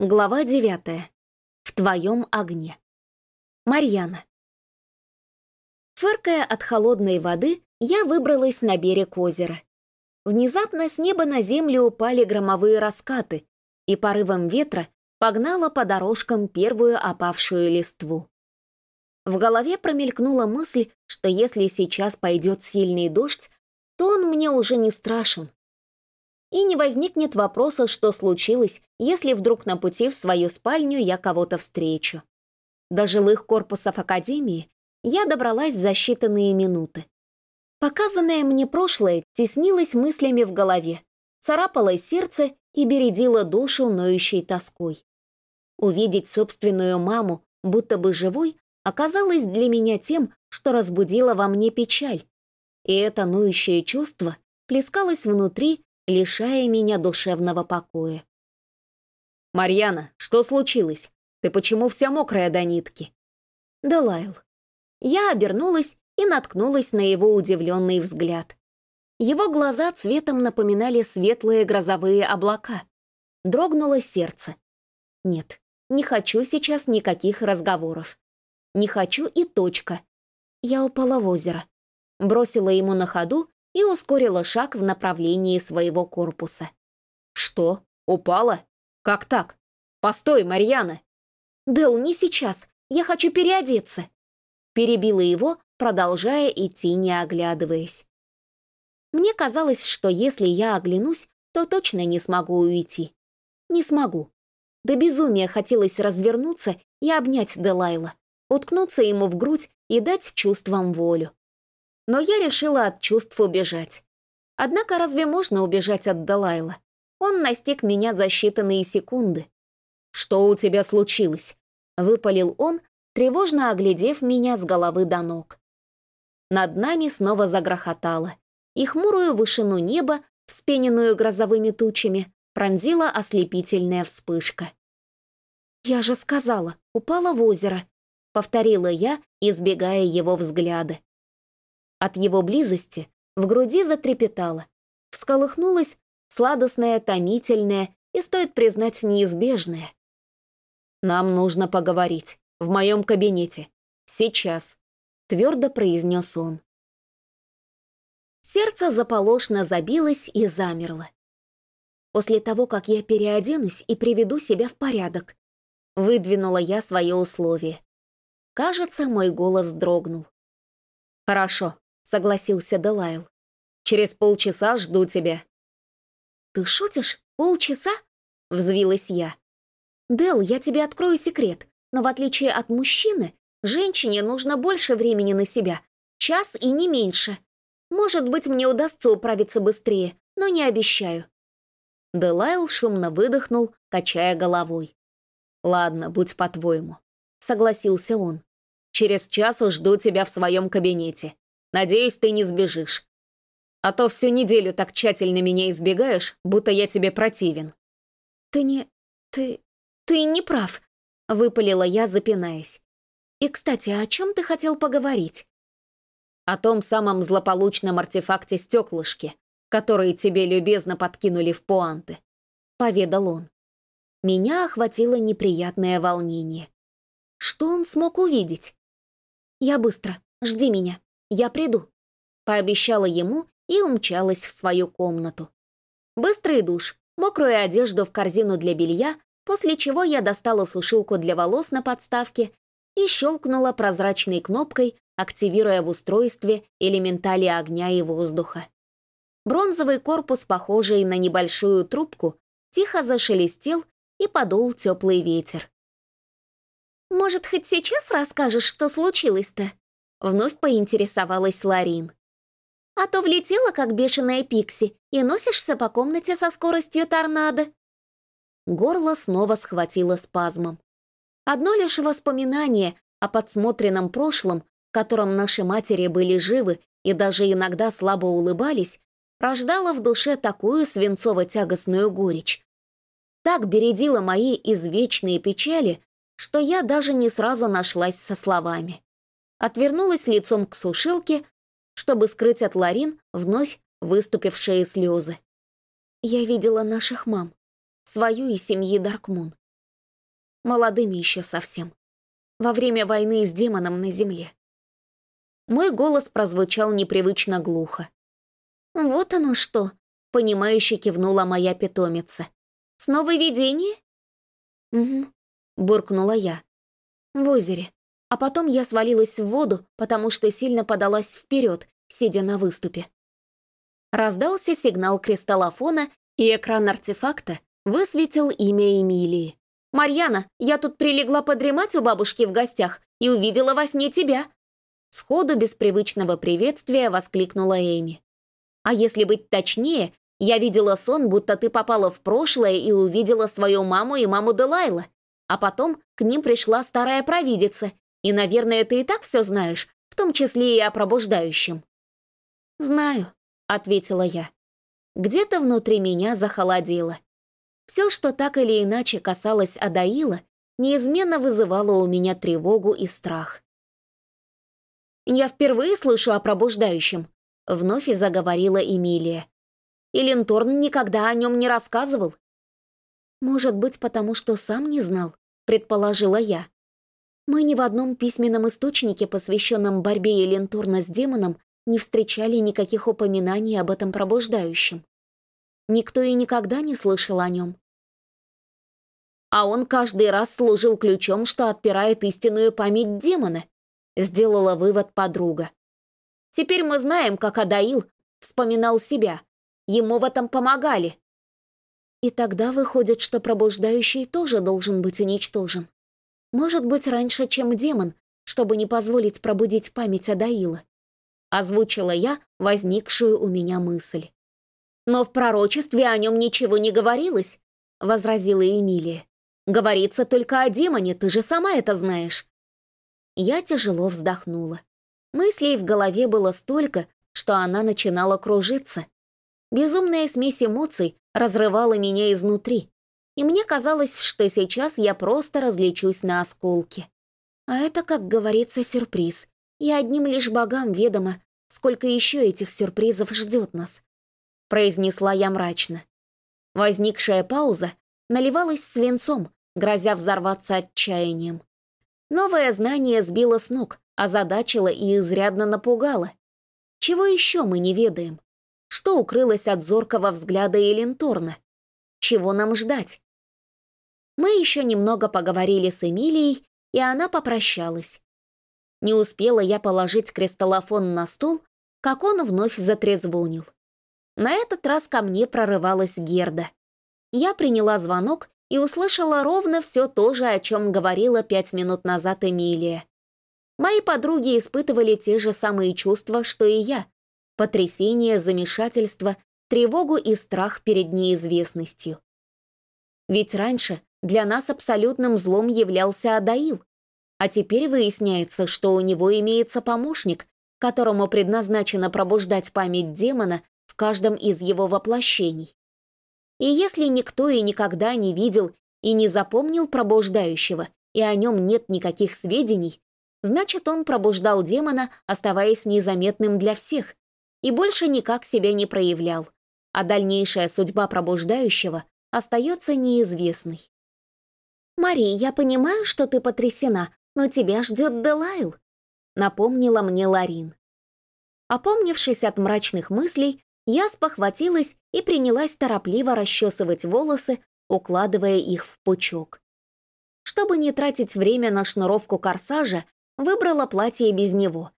Глава девятая. В твоем огне. Марьяна. Фыркая от холодной воды, я выбралась на берег озера. Внезапно с неба на землю упали громовые раскаты, и порывом ветра погнала по дорожкам первую опавшую листву. В голове промелькнула мысль, что если сейчас пойдет сильный дождь, то он мне уже не страшен, и не возникнет вопроса, что случилось, если вдруг на пути в свою спальню я кого-то встречу. До жилых корпусов Академии я добралась за считанные минуты. Показанное мне прошлое теснилось мыслями в голове, царапало сердце и бередило душу ноющей тоской. Увидеть собственную маму, будто бы живой, оказалось для меня тем, что разбудило во мне печаль. И это ноющее чувство плескалось внутри, лишая меня душевного покоя. «Марьяна, что случилось? Ты почему вся мокрая до нитки?» «Да, Лайл». Я обернулась и наткнулась на его удивленный взгляд. Его глаза цветом напоминали светлые грозовые облака. Дрогнуло сердце. Нет, не хочу сейчас никаких разговоров. Не хочу и точка. Я упала в озеро. Бросила ему на ходу и ускорила шаг в направлении своего корпуса. «Что? Упала? Как так? Постой, Марьяна!» «Дэл, не сейчас. Я хочу переодеться!» Перебила его, продолжая идти, не оглядываясь. Мне казалось, что если я оглянусь, то точно не смогу уйти. Не смогу. До безумия хотелось развернуться и обнять Делайла, уткнуться ему в грудь и дать чувствам волю но я решила от чувств убежать. Однако разве можно убежать от Далайла? Он настиг меня за считанные секунды. «Что у тебя случилось?» — выпалил он, тревожно оглядев меня с головы до ног. Над нами снова загрохотало, и хмурую вышину неба, вспененную грозовыми тучами, пронзила ослепительная вспышка. «Я же сказала, упала в озеро», — повторила я, избегая его взгляда. От его близости в груди затрепетало, всколыхнулось сладостное, томительное и, стоит признать, неизбежное. «Нам нужно поговорить. В моем кабинете. Сейчас», — твердо произнес он. Сердце заполошно забилось и замерло. После того, как я переоденусь и приведу себя в порядок, выдвинула я свое условие. Кажется, мой голос дрогнул. «Хорошо», согласился Делайл. «Через полчаса жду тебя». «Ты шутишь? Полчаса?» — взвилась я. «Дел, я тебе открою секрет, но в отличие от мужчины, женщине нужно больше времени на себя, час и не меньше. Может быть, мне удастся управиться быстрее, но не обещаю». Делайл шумно выдохнул, качая головой. «Ладно, будь по-твоему», — согласился он. «Через час жду тебя в своем кабинете. Надеюсь, ты не сбежишь. А то всю неделю так тщательно меня избегаешь, будто я тебе противен». «Ты не... ты... ты не прав», — выпалила я, запинаясь. «И, кстати, о чем ты хотел поговорить?» «О том самом злополучном артефакте стеклышки, который тебе любезно подкинули в пуанты», — поведал он. Меня охватило неприятное волнение. Что он смог увидеть? «Я быстро. Жди меня», «Я приду», — пообещала ему и умчалась в свою комнату. Быстрый душ, мокрую одежду в корзину для белья, после чего я достала сушилку для волос на подставке и щелкнула прозрачной кнопкой, активируя в устройстве элементали огня и воздуха. Бронзовый корпус, похожий на небольшую трубку, тихо зашелестел и подул теплый ветер. «Может, хоть сейчас расскажешь, что случилось-то?» Вновь поинтересовалась Ларин. «А то влетела, как бешеная пикси, и носишься по комнате со скоростью торнадо». Горло снова схватило спазмом. Одно лишь воспоминание о подсмотренном прошлом, в котором наши матери были живы и даже иногда слабо улыбались, рождало в душе такую свинцово-тягостную горечь. Так бередило мои извечные печали, что я даже не сразу нашлась со словами отвернулась лицом к сушилке, чтобы скрыть от Ларин вновь выступившие слезы. Я видела наших мам, свою и семьи Даркмун. молодыми еще совсем. Во время войны с демоном на земле. Мой голос прозвучал непривычно глухо. «Вот оно что!» — понимающе кивнула моя питомица. «Снова видение?» «Угу», — буркнула я. «В озере. А потом я свалилась в воду, потому что сильно подалась вперед, сидя на выступе. Раздался сигнал кристаллофона, и экран артефакта высветил имя Эмилии. «Марьяна, я тут прилегла подремать у бабушки в гостях и увидела во сне тебя!» Сходу без привычного приветствия воскликнула Эми. «А если быть точнее, я видела сон, будто ты попала в прошлое и увидела свою маму и маму Делайла. А потом к ним пришла старая провидица и, наверное, ты и так все знаешь, в том числе и о пробуждающем». «Знаю», — ответила я. Где-то внутри меня захолодело. Все, что так или иначе касалось Адаила, неизменно вызывало у меня тревогу и страх. «Я впервые слышу о пробуждающем», — вновь и заговорила Эмилия. «И Ленторн никогда о нем не рассказывал». «Может быть, потому что сам не знал», — предположила я. Мы ни в одном письменном источнике, посвященном борьбе Эленторна с демоном, не встречали никаких упоминаний об этом пробуждающем. Никто и никогда не слышал о нем. А он каждый раз служил ключом, что отпирает истинную память демона, сделала вывод подруга. Теперь мы знаем, как Адаил вспоминал себя. Ему в этом помогали. И тогда выходит, что пробуждающий тоже должен быть уничтожен. Может быть, раньше, чем демон, чтобы не позволить пробудить память Адаила. Озвучила я возникшую у меня мысль. «Но в пророчестве о нем ничего не говорилось», — возразила Эмилия. «Говорится только о демоне, ты же сама это знаешь». Я тяжело вздохнула. Мыслей в голове было столько, что она начинала кружиться. Безумная смесь эмоций разрывала меня изнутри и мне казалось, что сейчас я просто различусь на осколки. А это, как говорится, сюрприз, и одним лишь богам ведомо, сколько еще этих сюрпризов ждет нас. Произнесла я мрачно. Возникшая пауза наливалась свинцом, грозя взорваться отчаянием. Новое знание сбило с ног, озадачило и изрядно напугало. Чего еще мы не ведаем? Что укрылось от зоркого взгляда Элинторна? Чего нам ждать? Мы еще немного поговорили с Эмилией, и она попрощалась. Не успела я положить кристаллофон на стол, как он вновь затрезвонил. На этот раз ко мне прорывалась Герда. Я приняла звонок и услышала ровно все то же, о чем говорила пять минут назад Эмилия. Мои подруги испытывали те же самые чувства, что и я. Потрясение, замешательство, тревогу и страх перед неизвестностью. Ведь раньше для нас абсолютным злом являлся Адаил. А теперь выясняется, что у него имеется помощник, которому предназначено пробуждать память демона в каждом из его воплощений. И если никто и никогда не видел и не запомнил пробуждающего, и о нем нет никаких сведений, значит, он пробуждал демона, оставаясь незаметным для всех, и больше никак себя не проявлял, а дальнейшая судьба пробуждающего остается неизвестной. «Мари, я понимаю, что ты потрясена, но тебя ждет Делайл», — напомнила мне Ларин. Опомнившись от мрачных мыслей, я спохватилась и принялась торопливо расчесывать волосы, укладывая их в пучок. Чтобы не тратить время на шнуровку корсажа, выбрала платье без него.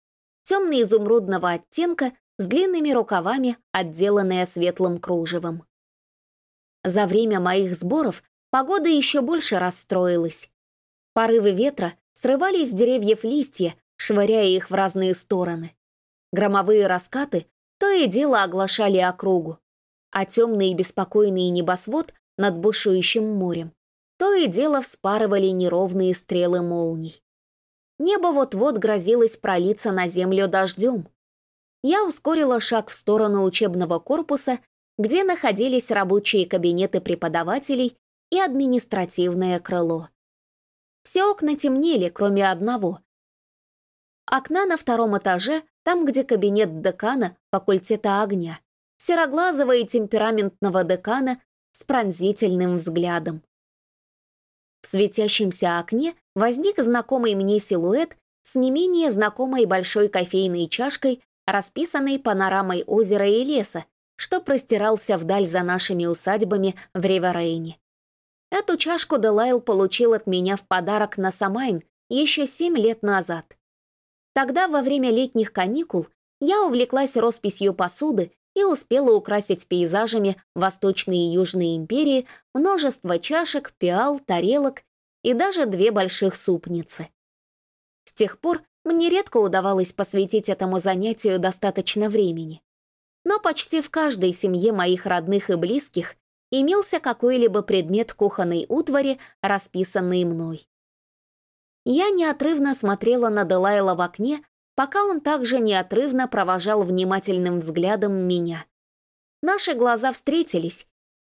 Темно-изумрудного оттенка с длинными рукавами, отделанное светлым кружевом. За время моих сборов Погода еще больше расстроилась. Порывы ветра срывали с деревьев листья, швыряя их в разные стороны. Громовые раскаты то и дело оглашали округу, а темный и беспокойный небосвод над бушующим морем то и дело вспарывали неровные стрелы молний. Небо вот-вот грозилось пролиться на землю дождем. Я ускорила шаг в сторону учебного корпуса, где находились рабочие кабинеты преподавателей и административное крыло. Все окна темнели, кроме одного. Окна на втором этаже, там, где кабинет декана факультета огня, сероглазого и темпераментного декана с пронзительным взглядом. В светящемся окне возник знакомый мне силуэт с не менее знакомой большой кофейной чашкой, расписанной панорамой озера и леса, что простирался вдаль за нашими усадьбами в Риверейне. Эту чашку Делайл получил от меня в подарок на Самайн еще семь лет назад. Тогда, во время летних каникул, я увлеклась росписью посуды и успела украсить пейзажами Восточной и Южной империи множество чашек, пиал, тарелок и даже две больших супницы. С тех пор мне редко удавалось посвятить этому занятию достаточно времени. Но почти в каждой семье моих родных и близких имелся какой-либо предмет кухонной утвари, расписанный мной. Я неотрывно смотрела на Делайла в окне, пока он также неотрывно провожал внимательным взглядом меня. Наши глаза встретились,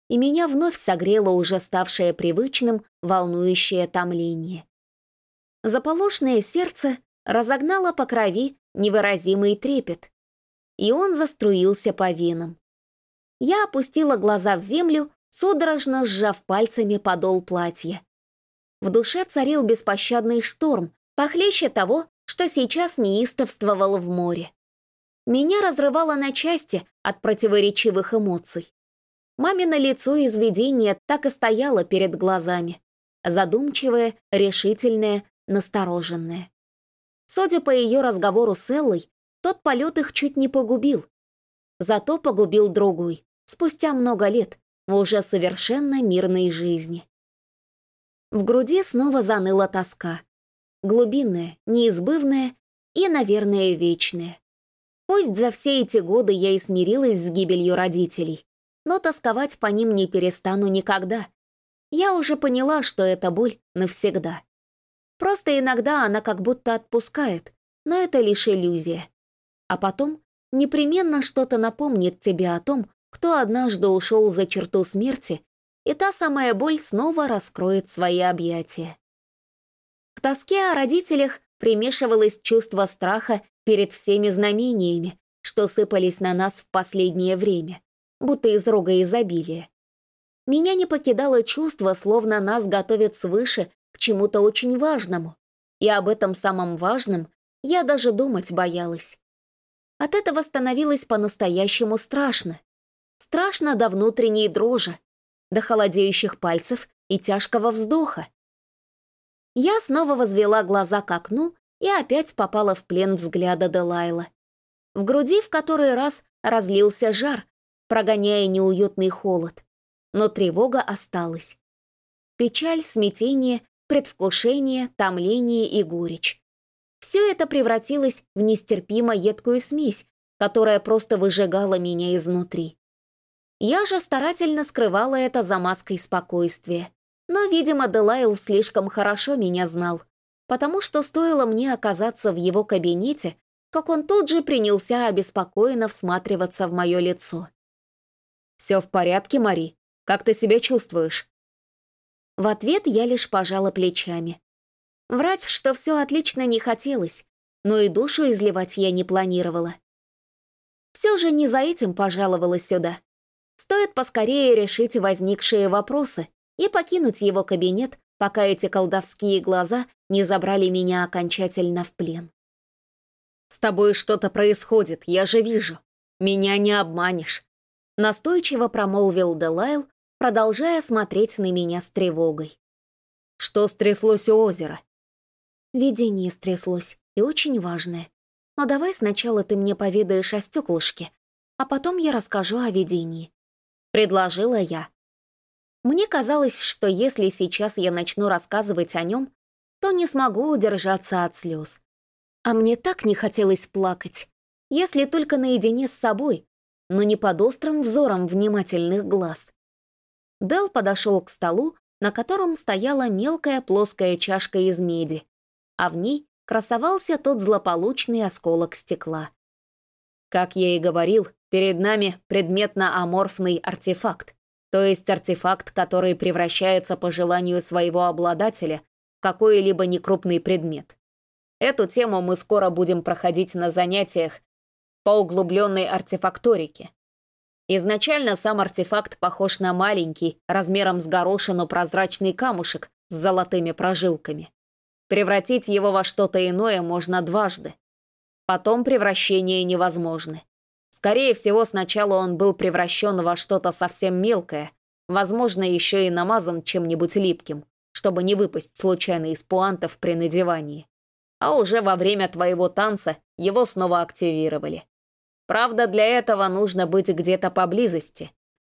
и меня вновь согрело уже ставшее привычным волнующее томление. Заполошное сердце разогнало по крови невыразимый трепет, и он заструился по венам. Я опустила глаза в землю, судорожно сжав пальцами подол платья. В душе царил беспощадный шторм, похлеще того, что сейчас неистовствовал в море. Меня разрывало на части от противоречивых эмоций. Мамино лицо из видения так и стояло перед глазами. Задумчивое, решительное, настороженное. Судя по ее разговору с Эллой, тот полет их чуть не погубил. Зато погубил другой, спустя много лет, в уже совершенно мирной жизни. В груди снова заныла тоска. Глубинная, неизбывная и, наверное, вечная. Пусть за все эти годы я и смирилась с гибелью родителей, но тосковать по ним не перестану никогда. Я уже поняла, что эта боль навсегда. Просто иногда она как будто отпускает, но это лишь иллюзия. А потом непременно что-то напомнит тебе о том, кто однажды ушел за черту смерти и та самая боль снова раскроет свои объятия. К тоске о родителях примешивалось чувство страха перед всеми знамениями, что сыпались на нас в последнее время, будто из рога изобилия. Меня не покидало чувство, словно нас готовят свыше к чему-то очень важному, и об этом самом важном я даже думать боялась. От этого становилось по-настоящему страшно. Страшно до внутренней дрожи, до холодеющих пальцев и тяжкого вздоха. Я снова возвела глаза к окну и опять попала в плен взгляда Делайла. В груди в который раз разлился жар, прогоняя неуютный холод. Но тревога осталась. Печаль, смятение, предвкушение, томление и горечь. Все это превратилось в нестерпимо едкую смесь, которая просто выжигала меня изнутри. Я же старательно скрывала это за маской спокойствия. Но, видимо, Делайл слишком хорошо меня знал, потому что стоило мне оказаться в его кабинете, как он тут же принялся обеспокоенно всматриваться в мое лицо. «Все в порядке, Мари? Как ты себя чувствуешь?» В ответ я лишь пожала плечами. Врать, что все отлично не хотелось, но и душу изливать я не планировала. Все же не за этим пожаловалась сюда. Стоит поскорее решить возникшие вопросы и покинуть его кабинет, пока эти колдовские глаза не забрали меня окончательно в плен. «С тобой что-то происходит, я же вижу. Меня не обманешь», — настойчиво промолвил Делайл, продолжая смотреть на меня с тревогой. «Что стряслось у озера?» «Видение стряслось, и очень важное. Но давай сначала ты мне поведаешь о стеклышке, а потом я расскажу о видении. — предложила я. Мне казалось, что если сейчас я начну рассказывать о нем, то не смогу удержаться от слез. А мне так не хотелось плакать, если только наедине с собой, но не под острым взором внимательных глаз. Дел подошел к столу, на котором стояла мелкая плоская чашка из меди, а в ней красовался тот злополучный осколок стекла. Как я и говорил, перед нами предметно-аморфный артефакт, то есть артефакт, который превращается по желанию своего обладателя в какой-либо некрупный предмет. Эту тему мы скоро будем проходить на занятиях по углубленной артефакторике. Изначально сам артефакт похож на маленький, размером с горошину прозрачный камушек, с золотыми прожилками. Превратить его во что-то иное можно дважды. Потом превращения невозможны. Скорее всего, сначала он был превращен во что-то совсем мелкое, возможно, еще и намазан чем-нибудь липким, чтобы не выпасть случайно из пуантов при надевании. А уже во время твоего танца его снова активировали. Правда, для этого нужно быть где-то поблизости,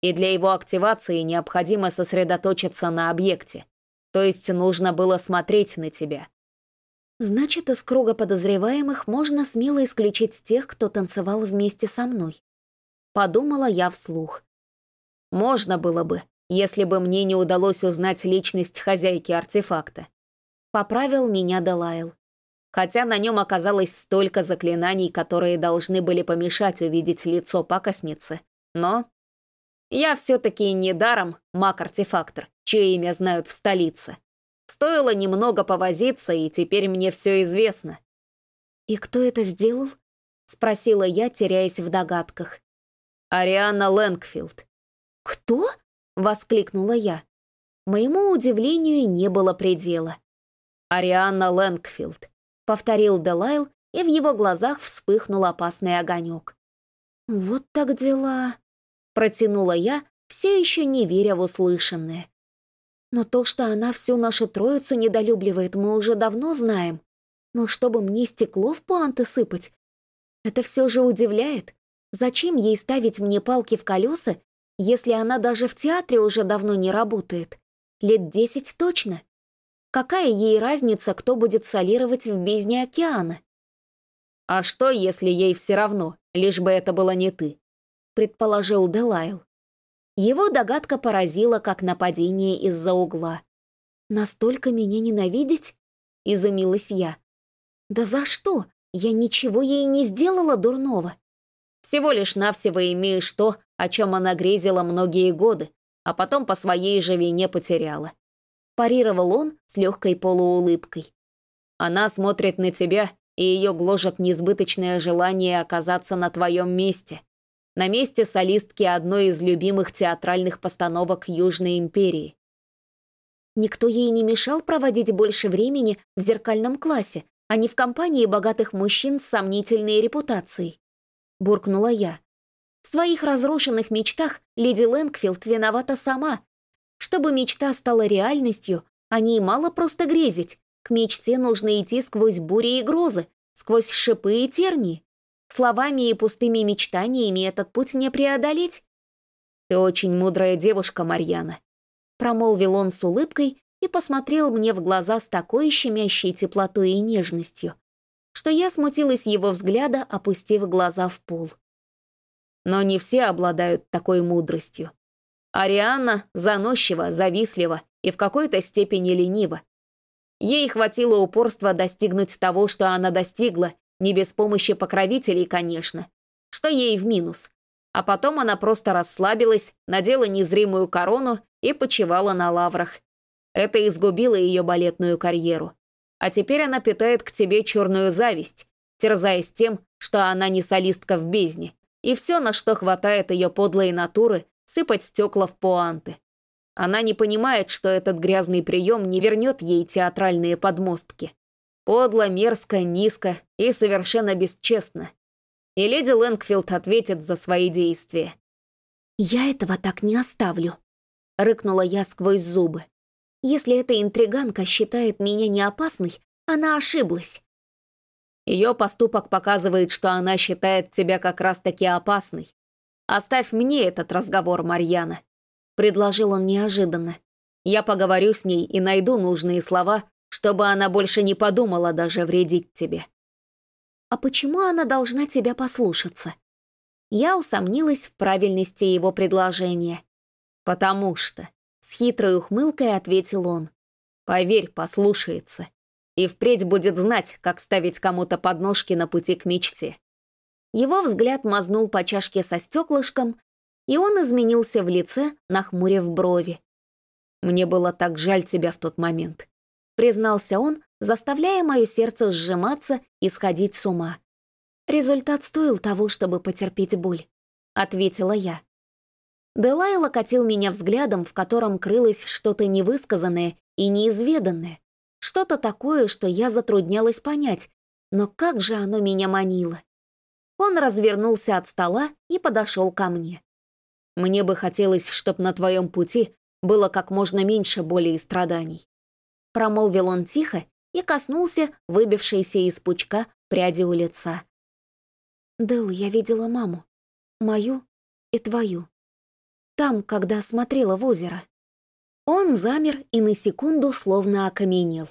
и для его активации необходимо сосредоточиться на объекте, то есть нужно было смотреть на тебя. Значит, из круга подозреваемых можно смело исключить тех, кто танцевал вместе со мной. Подумала я вслух. Можно было бы, если бы мне не удалось узнать личность хозяйки артефакта. Поправил меня Делайл. Хотя на нем оказалось столько заклинаний, которые должны были помешать увидеть лицо пакостницы. Но я все-таки недаром маг-артефактор, чье имя знают в столице. Стоило немного повозиться, и теперь мне все известно. «И кто это сделал?» — спросила я, теряясь в догадках. «Ариана Лэнгфилд». «Кто?» — воскликнула я. Моему удивлению не было предела. «Арианна Лэнгфилд», — повторил Делайл, и в его глазах вспыхнул опасный огонек. «Вот так дела», — протянула я, все еще не веря в услышанное. Но то, что она всю нашу троицу недолюбливает, мы уже давно знаем. Но чтобы мне стекло в пуанты сыпать, это все же удивляет. Зачем ей ставить мне палки в колеса, если она даже в театре уже давно не работает? Лет десять точно. Какая ей разница, кто будет солировать в бездне океана? «А что, если ей все равно, лишь бы это была не ты?» — предположил Делайл. Его догадка поразила, как нападение из-за угла. «Настолько меня ненавидеть?» — изумилась я. «Да за что? Я ничего ей не сделала дурного». «Всего лишь навсего имеешь то, о чем она грезила многие годы, а потом по своей же вине потеряла». Парировал он с легкой полуулыбкой. «Она смотрит на тебя, и ее гложет несбыточное желание оказаться на твоем месте на месте солистки одной из любимых театральных постановок Южной империи. Никто ей не мешал проводить больше времени в зеркальном классе, а не в компании богатых мужчин с сомнительной репутацией. Буркнула я. В своих разрушенных мечтах леди Лэнгфилд виновата сама. Чтобы мечта стала реальностью, о ней мало просто грезить. К мечте нужно идти сквозь бури и грозы, сквозь шипы и тернии. Словами и пустыми мечтаниями этот путь не преодолеть. «Ты очень мудрая девушка, Марьяна», — промолвил он с улыбкой и посмотрел мне в глаза с такой щемящей теплотой и нежностью, что я смутилась его взгляда, опустив глаза в пол. Но не все обладают такой мудростью. Арианна заносчива, завистлива и в какой-то степени ленива. Ей хватило упорства достигнуть того, что она достигла, не без помощи покровителей, конечно, что ей в минус. А потом она просто расслабилась, надела незримую корону и почивала на лаврах. Это изгубило ее балетную карьеру. А теперь она питает к тебе черную зависть, терзаясь тем, что она не солистка в бездне, и все, на что хватает ее подлой натуры, сыпать стекла в пуанты. Она не понимает, что этот грязный прием не вернет ей театральные подмостки. Подло, мерзко, низко и совершенно бесчестно. И леди Лэнгфилд ответит за свои действия. «Я этого так не оставлю», — рыкнула я сквозь зубы. «Если эта интриганка считает меня неопасной, она ошиблась». Ее поступок показывает, что она считает тебя как раз-таки опасной. Оставь мне этот разговор, Марьяна», — предложил он неожиданно. «Я поговорю с ней и найду нужные слова, чтобы она больше не подумала даже вредить тебе. А почему она должна тебя послушаться? Я усомнилась в правильности его предложения. Потому что, с хитрой ухмылкой ответил он, поверь, послушается. И впредь будет знать, как ставить кому-то подножки на пути к мечте. Его взгляд мазнул по чашке со стеклышком, и он изменился в лице, нахмурив брови. Мне было так жаль тебя в тот момент признался он, заставляя мое сердце сжиматься и сходить с ума. Результат стоил того, чтобы потерпеть боль, ответила я. Делайл окатил меня взглядом, в котором крылось что-то невысказанное и неизведанное. Что-то такое, что я затруднялась понять, но как же оно меня манило. Он развернулся от стола и подошел ко мне. «Мне бы хотелось, чтобы на твоем пути было как можно меньше боли и страданий». Промолвил он тихо и коснулся выбившейся из пучка пряди у лица. «Дэл, я видела маму. Мою и твою. Там, когда смотрела в озеро». Он замер и на секунду словно окаменел.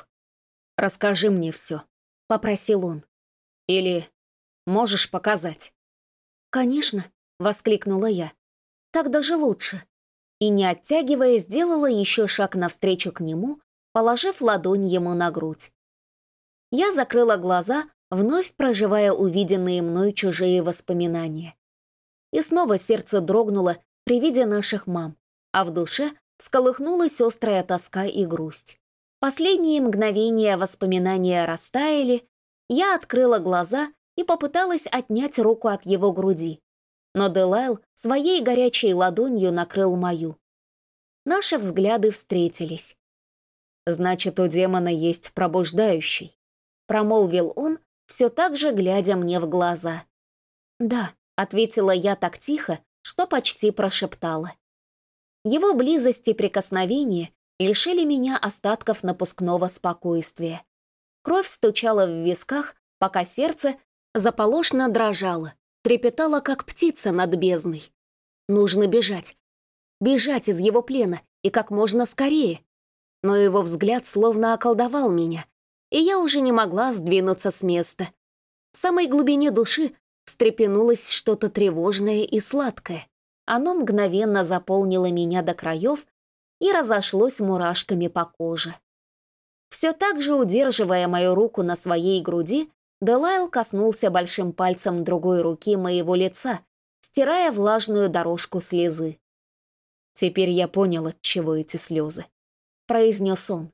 «Расскажи мне все», — попросил он. «Или можешь показать?» «Конечно», — воскликнула я. «Так даже лучше». И, не оттягивая, сделала еще шаг навстречу к нему, положив ладонь ему на грудь. Я закрыла глаза, вновь проживая увиденные мной чужие воспоминания. И снова сердце дрогнуло при виде наших мам, а в душе всколыхнулась острая тоска и грусть. Последние мгновения воспоминания растаяли, я открыла глаза и попыталась отнять руку от его груди. Но Делайл своей горячей ладонью накрыл мою. Наши взгляды встретились. «Значит, у демона есть пробуждающий», — промолвил он, все так же глядя мне в глаза. «Да», — ответила я так тихо, что почти прошептала. Его близость и прикосновение лишили меня остатков напускного спокойствия. Кровь стучала в висках, пока сердце заполошно дрожало, трепетало, как птица над бездной. Нужно бежать. Бежать из его плена и как можно скорее. Но его взгляд словно околдовал меня, и я уже не могла сдвинуться с места. В самой глубине души встрепенулось что-то тревожное и сладкое. Оно мгновенно заполнило меня до краев и разошлось мурашками по коже. Все так же удерживая мою руку на своей груди, Делайл коснулся большим пальцем другой руки моего лица, стирая влажную дорожку слезы. «Теперь я понял, от чего эти слезы», — произнес он.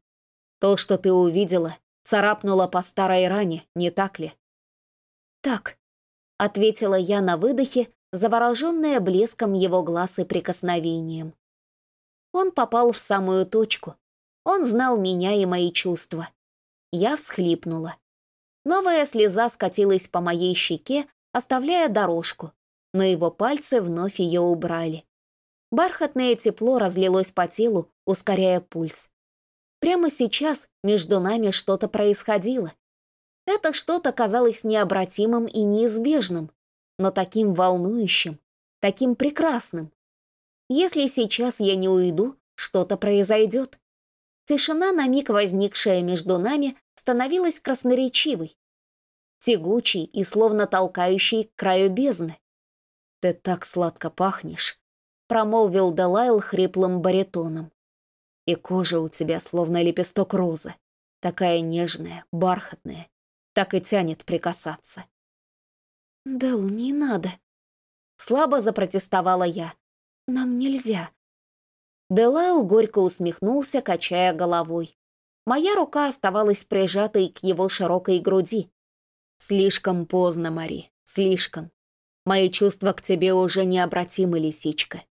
«То, что ты увидела, царапнуло по старой ране, не так ли?» «Так», — ответила я на выдохе, завороженная блеском его глаз и прикосновением. Он попал в самую точку. Он знал меня и мои чувства. Я всхлипнула. Новая слеза скатилась по моей щеке, оставляя дорожку, но его пальцы вновь ее убрали. Бархатное тепло разлилось по телу, ускоряя пульс. Прямо сейчас между нами что-то происходило. Это что-то казалось необратимым и неизбежным, но таким волнующим, таким прекрасным. Если сейчас я не уйду, что-то произойдет. Тишина, на миг возникшая между нами, становилась красноречивой, тягучей и словно толкающей к краю бездны. «Ты так сладко пахнешь», — промолвил Далайл хриплым баритоном. «И кожа у тебя словно лепесток розы, такая нежная, бархатная, так и тянет прикасаться». «Дэл, не надо», — слабо запротестовала я. Нам нельзя». Делайл горько усмехнулся, качая головой. Моя рука оставалась прижатой к его широкой груди. «Слишком поздно, Мари, слишком. Мои чувства к тебе уже необратимы, лисичка.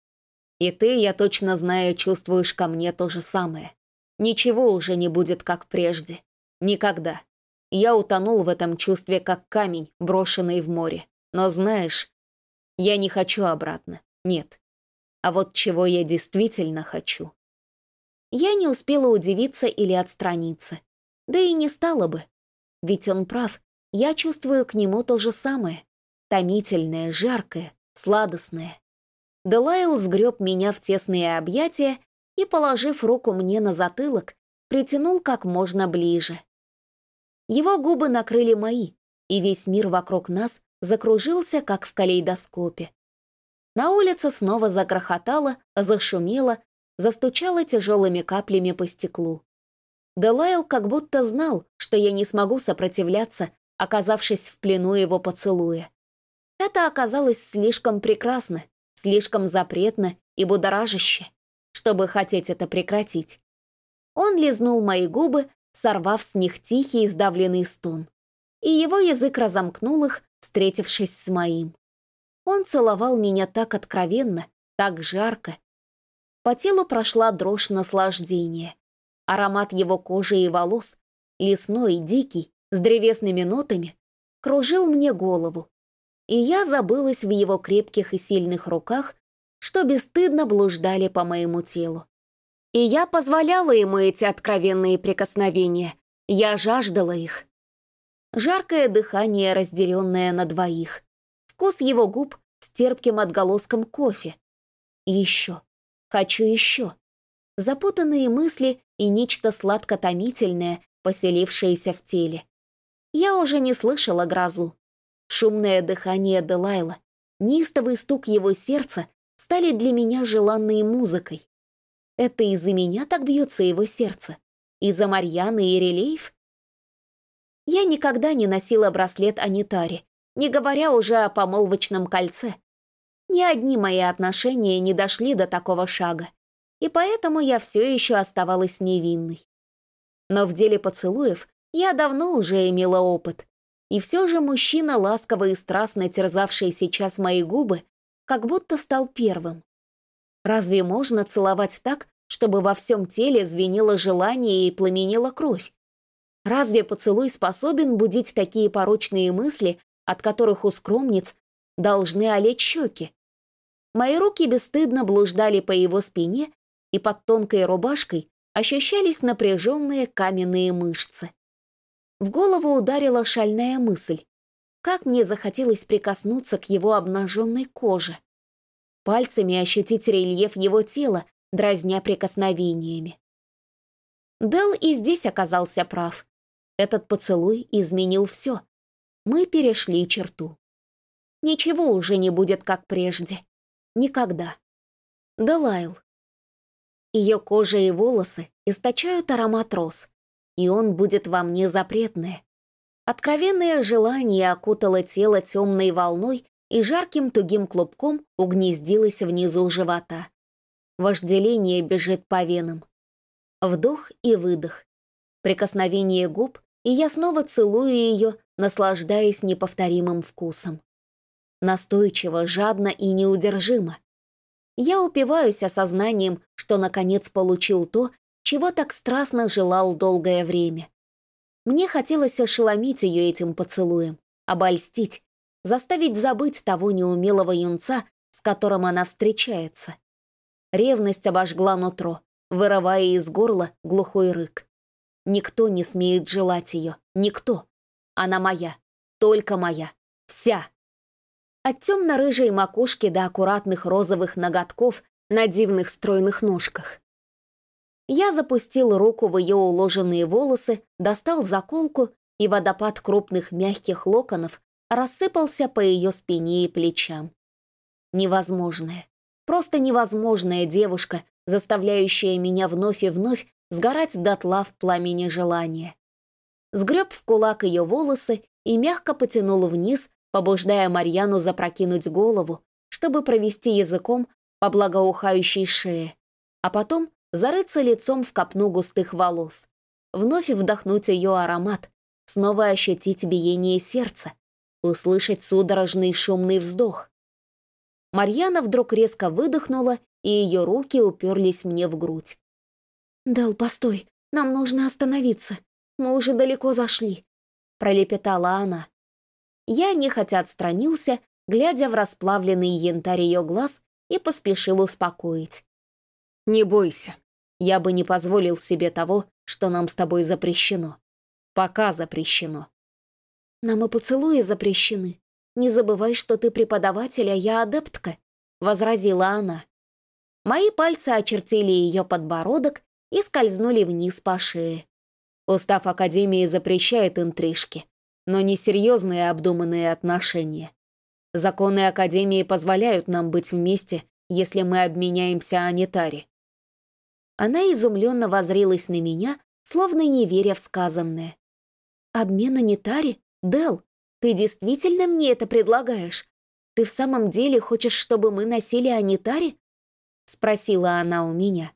И ты, я точно знаю, чувствуешь ко мне то же самое. Ничего уже не будет, как прежде. Никогда. Я утонул в этом чувстве, как камень, брошенный в море. Но знаешь, я не хочу обратно. Нет. А вот чего я действительно хочу. Я не успела удивиться или отстраниться. Да и не стала бы. Ведь он прав. Я чувствую к нему то же самое. Томительное, жаркое, сладостное. Делайл сгреб меня в тесные объятия и, положив руку мне на затылок, притянул как можно ближе. Его губы накрыли мои, и весь мир вокруг нас закружился, как в калейдоскопе. На улице снова загрохотало, зашумело, застучало тяжелыми каплями по стеклу. Делайл как будто знал, что я не смогу сопротивляться, оказавшись в плену его поцелуя. Это оказалось слишком прекрасно, слишком запретно и будоражище, чтобы хотеть это прекратить. Он лизнул мои губы, сорвав с них тихий сдавленный стон. И его язык разомкнул их, встретившись с моим. Он целовал меня так откровенно, так жарко. По телу прошла дрожь наслаждения. Аромат его кожи и волос, лесной, дикий, с древесными нотами, кружил мне голову. И я забылась в его крепких и сильных руках, что бесстыдно блуждали по моему телу. И я позволяла ему эти откровенные прикосновения. Я жаждала их. Жаркое дыхание, разделенное на двоих. Вкус его губ с терпким отголоском кофе. И еще. Хочу еще. Запутанные мысли и нечто сладко-томительное, поселившееся в теле. Я уже не слышала грозу. Шумное дыхание Делайла, неистовый стук его сердца стали для меня желанной музыкой. Это из-за меня так бьется его сердце? Из-за Марьяны и Релеев? Я никогда не носила браслет Анитари, не говоря уже о помолвочном кольце. Ни одни мои отношения не дошли до такого шага, и поэтому я все еще оставалась невинной. Но в деле поцелуев я давно уже имела опыт, и все же мужчина, ласково и страстно терзавший сейчас мои губы, как будто стал первым. Разве можно целовать так, чтобы во всем теле звенело желание и пламенела кровь? Разве поцелуй способен будить такие порочные мысли, от которых у скромниц должны олеть щеки? Мои руки бесстыдно блуждали по его спине, и под тонкой рубашкой ощущались напряженные каменные мышцы. В голову ударила шальная мысль. Как мне захотелось прикоснуться к его обнаженной коже пальцами ощутить рельеф его тела, дразня прикосновениями. Дел и здесь оказался прав. Этот поцелуй изменил все. Мы перешли черту. Ничего уже не будет, как прежде. Никогда. Делайл. Ее кожа и волосы источают аромат роз, и он будет во мне запретное. Откровенное желание окутало тело темной волной и жарким тугим клубком угнездилась внизу живота. Вожделение бежит по венам. Вдох и выдох. Прикосновение губ, и я снова целую ее, наслаждаясь неповторимым вкусом. Настойчиво, жадно и неудержимо. Я упиваюсь осознанием, что наконец получил то, чего так страстно желал долгое время. Мне хотелось ошеломить ее этим поцелуем, обольстить, заставить забыть того неумелого юнца, с которым она встречается. Ревность обожгла нутро, вырывая из горла глухой рык. Никто не смеет желать ее, никто. Она моя, только моя, вся. От темно-рыжей макушки до аккуратных розовых ноготков на дивных стройных ножках. Я запустил руку в ее уложенные волосы, достал заколку, и водопад крупных мягких локонов рассыпался по ее спине и плечам. Невозможная, просто невозможная девушка, заставляющая меня вновь и вновь сгорать дотла в пламени желания. Сгреб в кулак ее волосы и мягко потянул вниз, побуждая Марьяну запрокинуть голову, чтобы провести языком по благоухающей шее, а потом зарыться лицом в копну густых волос, вновь вдохнуть ее аромат, снова ощутить биение сердца, услышать судорожный шумный вздох. Марьяна вдруг резко выдохнула, и ее руки уперлись мне в грудь. «Дел, постой, нам нужно остановиться. Мы уже далеко зашли», — пролепетала она. Я нехотя отстранился, глядя в расплавленный янтарь ее глаз, и поспешил успокоить. «Не бойся, я бы не позволил себе того, что нам с тобой запрещено. Пока запрещено. Нам и поцелуи запрещены. Не забывай, что ты преподаватель, а я адептка», — возразила она. Мои пальцы очертили ее подбородок и скользнули вниз по шее. Устав Академии запрещает интрижки, но не серьезные обдуманные отношения. Законы Академии позволяют нам быть вместе, если мы обменяемся анитари. Она изумленно возрилась на меня, словно не веря в сказанное. «Обмен анитари? Дел, ты действительно мне это предлагаешь? Ты в самом деле хочешь, чтобы мы носили анитари?» Спросила она у меня.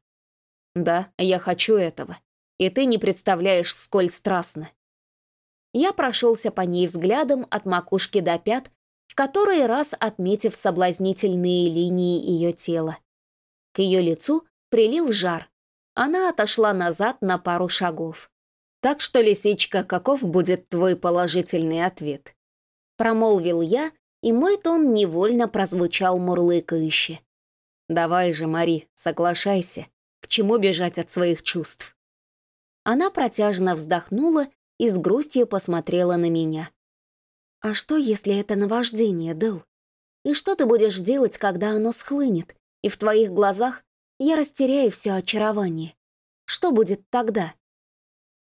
«Да, я хочу этого. И ты не представляешь, сколь страстно». Я прошелся по ней взглядом от макушки до пят, в который раз отметив соблазнительные линии ее тела. К ее лицу прилил жар, Она отошла назад на пару шагов. «Так что, лисичка, каков будет твой положительный ответ?» Промолвил я, и мой тон невольно прозвучал мурлыкающе. «Давай же, Мари, соглашайся. К чему бежать от своих чувств?» Она протяжно вздохнула и с грустью посмотрела на меня. «А что, если это наваждение, Дэл? И что ты будешь делать, когда оно схлынет, и в твоих глазах я растеряю все очарование? Что будет тогда?»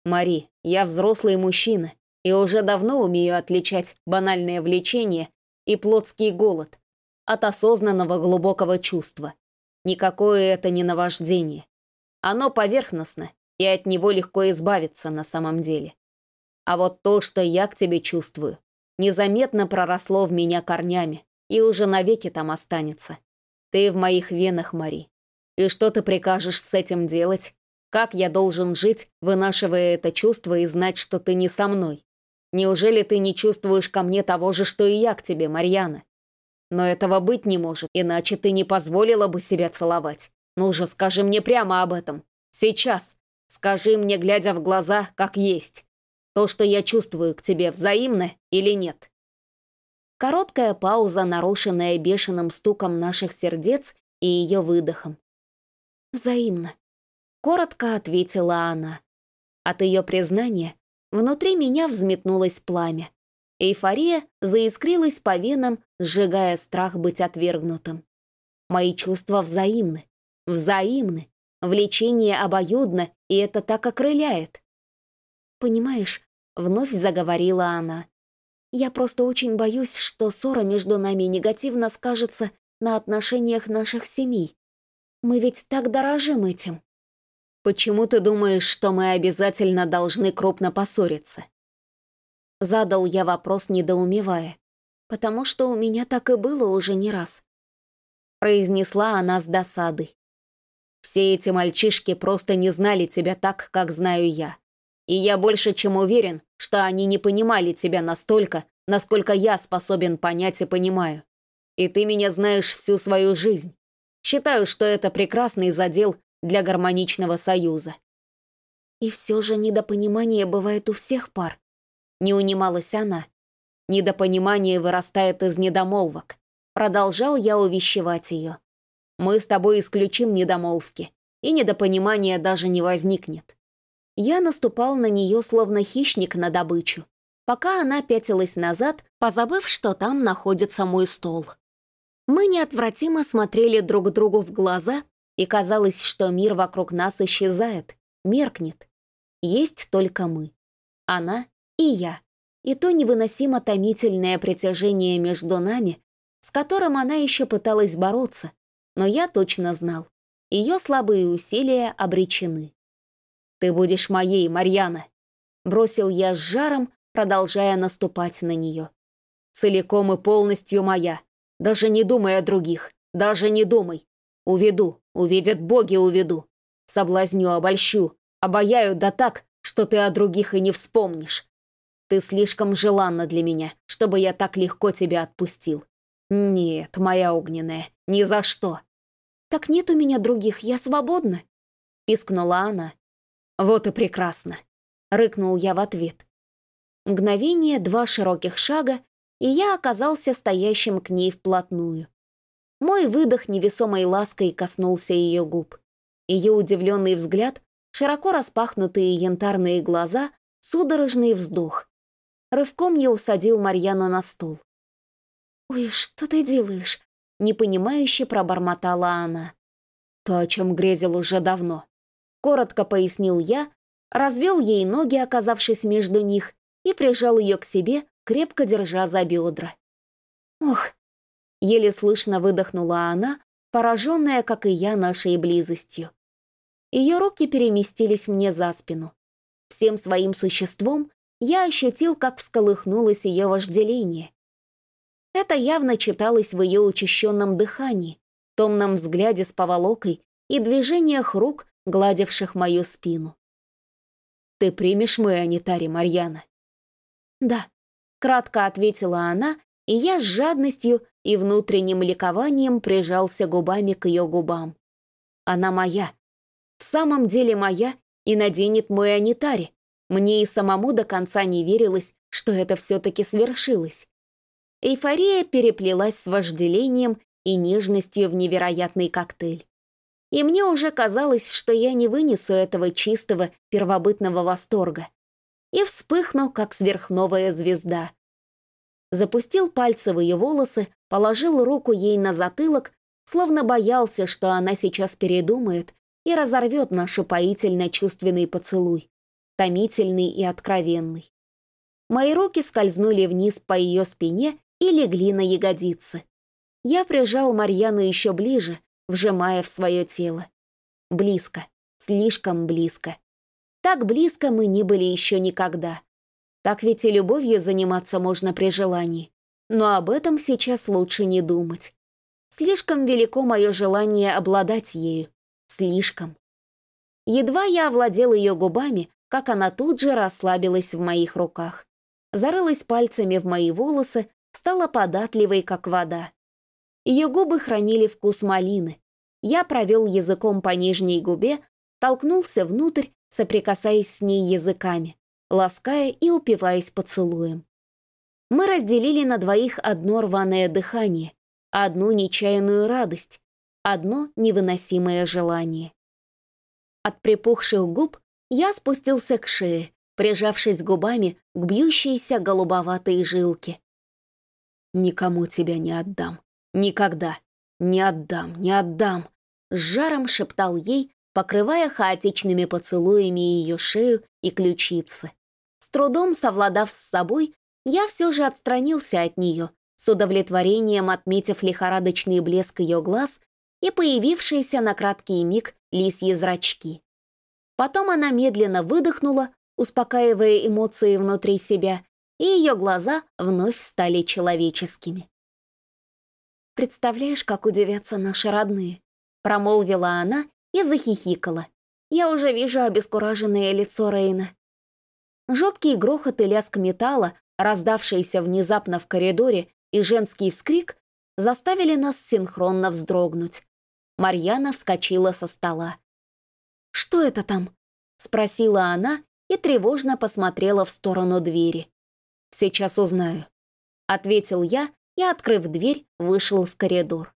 «Мари, я взрослый мужчина и уже давно умею отличать банальное влечение и плотский голод от осознанного глубокого чувства. Никакое это не наваждение. Оно поверхностно, и от него легко избавиться на самом деле. А вот то, что я к тебе чувствую, незаметно проросло в меня корнями и уже навеки там останется. Ты в моих венах, Мари. И что ты прикажешь с этим делать? Как я должен жить, вынашивая это чувство и знать, что ты не со мной? Неужели ты не чувствуешь ко мне того же, что и я к тебе, Марьяна? Но этого быть не может, иначе ты не позволила бы себя целовать. Ну же, скажи мне прямо об этом. Сейчас. Скажи мне, глядя в глаза, как есть. То, что я чувствую к тебе, взаимно или нет?» Короткая пауза, нарушенная бешеным стуком наших сердец и ее выдохом. «Взаимно», — коротко ответила она. От ее признания внутри меня взметнулось пламя. Эйфория заискрилась по венам, сжигая страх быть отвергнутым. Мои чувства взаимны, взаимны, влечение обоюдно, и это так окрыляет. «Понимаешь», — вновь заговорила она, «я просто очень боюсь, что ссора между нами негативно скажется на отношениях наших семей. Мы ведь так дорожим этим». «Почему ты думаешь, что мы обязательно должны крупно поссориться?» Задал я вопрос, недоумевая, потому что у меня так и было уже не раз. Произнесла она с досадой. Все эти мальчишки просто не знали тебя так, как знаю я. И я больше чем уверен, что они не понимали тебя настолько, насколько я способен понять и понимаю. И ты меня знаешь всю свою жизнь. Считаю, что это прекрасный задел для гармоничного союза. И все же недопонимание бывает у всех пар. Не унималась она. Недопонимание вырастает из недомолвок. Продолжал я увещевать ее. Мы с тобой исключим недомолвки, и недопонимания даже не возникнет. Я наступал на нее словно хищник на добычу, пока она пятилась назад, позабыв, что там находится мой стол. Мы неотвратимо смотрели друг другу в глаза, и казалось, что мир вокруг нас исчезает, меркнет. Есть только мы. Она и я. И то невыносимо томительное притяжение между нами, с которым она еще пыталась бороться, но я точно знал, ее слабые усилия обречены. «Ты будешь моей, Марьяна!» Бросил я с жаром, продолжая наступать на нее. «Целиком и полностью моя. Даже не думай о других. Даже не думай. Уведу, увидят боги, уведу. Соблазню, обольщу. Обаяю да так, что ты о других и не вспомнишь. Ты слишком желанна для меня, чтобы я так легко тебя отпустил. Нет, моя огненная, ни за что. Так нет у меня других, я свободна. Пискнула она. «Вот и прекрасно!» — рыкнул я в ответ. Мгновение, два широких шага, и я оказался стоящим к ней вплотную. Мой выдох невесомой лаской коснулся ее губ. Ее удивленный взгляд, широко распахнутые янтарные глаза, судорожный вздох. Рывком я усадил Марьяну на стул. «Ой, что ты делаешь?» — непонимающе пробормотала она. То, о чем грезил уже давно. Коротко пояснил я, развел ей ноги, оказавшись между них, и прижал ее к себе, крепко держа за бедра. «Ох!» — еле слышно выдохнула она, пораженная, как и я, нашей близостью. Ее руки переместились мне за спину. Всем своим существом я ощутил, как всколыхнулось ее вожделение. Это явно читалось в ее учащенном дыхании, томном взгляде с поволокой и движениях рук, гладивших мою спину. «Ты примешь мой анитарий, Марьяна?» «Да», — кратко ответила она, и я с жадностью и внутренним ликованием прижался губами к ее губам. «Она моя. в самом деле моя и наденет мой анитари. Мне и самому до конца не верилось, что это все-таки свершилось. Эйфория переплелась с вожделением и нежностью в невероятный коктейль. И мне уже казалось, что я не вынесу этого чистого первобытного восторга. И вспыхну, как сверхновая звезда. Запустил пальцы в ее волосы, положил руку ей на затылок, словно боялся, что она сейчас передумает и разорвет наш упоительно-чувственный поцелуй, томительный и откровенный. Мои руки скользнули вниз по ее спине и легли на ягодицы. Я прижал Марьяну еще ближе, вжимая в свое тело. Близко, слишком близко. Так близко мы не были еще никогда. Так ведь и любовью заниматься можно при желании. Но об этом сейчас лучше не думать. Слишком велико мое желание обладать ею. Слишком. Едва я овладел ее губами, как она тут же расслабилась в моих руках. Зарылась пальцами в мои волосы, стала податливой, как вода. Ее губы хранили вкус малины. Я провел языком по нижней губе, толкнулся внутрь, соприкасаясь с ней языками, лаская и упиваясь поцелуем. Мы разделили на двоих одно рваное дыхание, одну нечаянную радость, одно невыносимое желание. От припухших губ я спустился к шее, прижавшись губами к бьющейся голубоватой жилке. «Никому тебя не отдам. Никогда. Не отдам, не отдам», — с жаром шептал ей, покрывая хаотичными поцелуями ее шею и ключицы. С трудом совладав с собой, я все же отстранился от нее, с удовлетворением отметив лихорадочный блеск ее глаз и появившиеся на краткий миг лисьи зрачки. Потом она медленно выдохнула, успокаивая эмоции внутри себя, и ее глаза вновь стали человеческими. «Представляешь, как удивятся наши родные?» Промолвила она и захихикала. Я уже вижу обескураженное лицо Рейна. Жуткий грохот и лязг металла, раздавшийся внезапно в коридоре, и женский вскрик заставили нас синхронно вздрогнуть. Марьяна вскочила со стола. «Что это там?» — спросила она и тревожно посмотрела в сторону двери. «Сейчас узнаю», — ответил я и, открыв дверь, вышел в коридор.